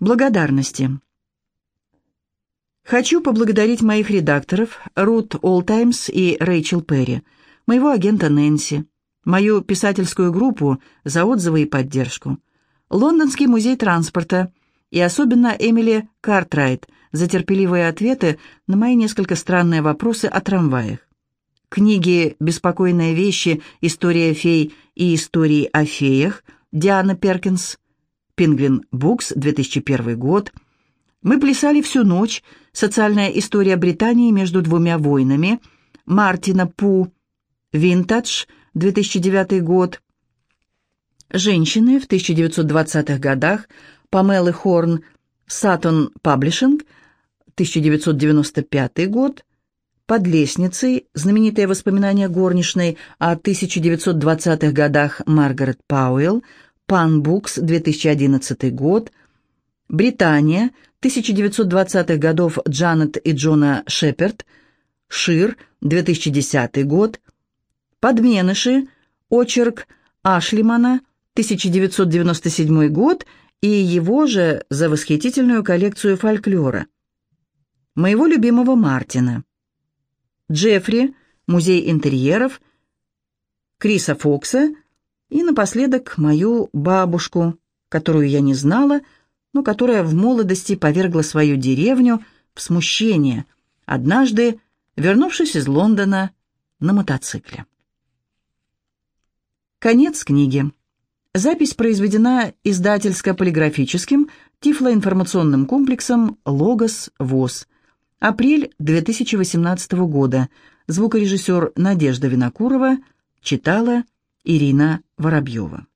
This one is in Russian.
Благодарности. Хочу поблагодарить моих редакторов Рут Олтаймс и Рэйчел Перри, моего агента Нэнси, мою писательскую группу за отзывы и поддержку, Лондонский музей транспорта и особенно Эмили Картрайт за терпеливые ответы на мои несколько странные вопросы о трамваях. Книги «Беспокойные вещи. История фей» и «Истории о феях» Диана Перкинс – Пингвин Букс, 2001 год. Мы плясали всю ночь. Социальная история Британии между двумя войнами. Мартина Пу. Винтадж, 2009 год. Женщины в 1920-х годах. Памелы Хорн. Сатон Паблишинг, 1995 год. Под лестницей. Знаменитые воспоминания горничной о 1920-х годах Маргарет Пауэлл. Пан Букс, 2011 год, Британия, 1920-х годов Джанет и Джона Шеперд, Шир, 2010 год, Подменыши, очерк Ашлимана, 1997 год и его же за восхитительную коллекцию фольклора. Моего любимого Мартина. Джеффри, музей интерьеров, Криса Фокса, и напоследок мою бабушку, которую я не знала, но которая в молодости повергла свою деревню в смущение, однажды вернувшись из Лондона на мотоцикле. Конец книги. Запись произведена издательско-полиграфическим тифлоинформационным комплексом «Логос ВОЗ». Апрель 2018 года. Звукорежиссер Надежда Винокурова читала Ирина Воробьева.